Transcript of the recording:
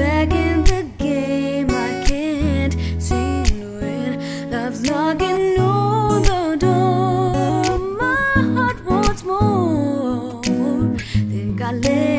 back in the game. I can't seem to win. Love's knocking on the door. My heart wants more. Think I let.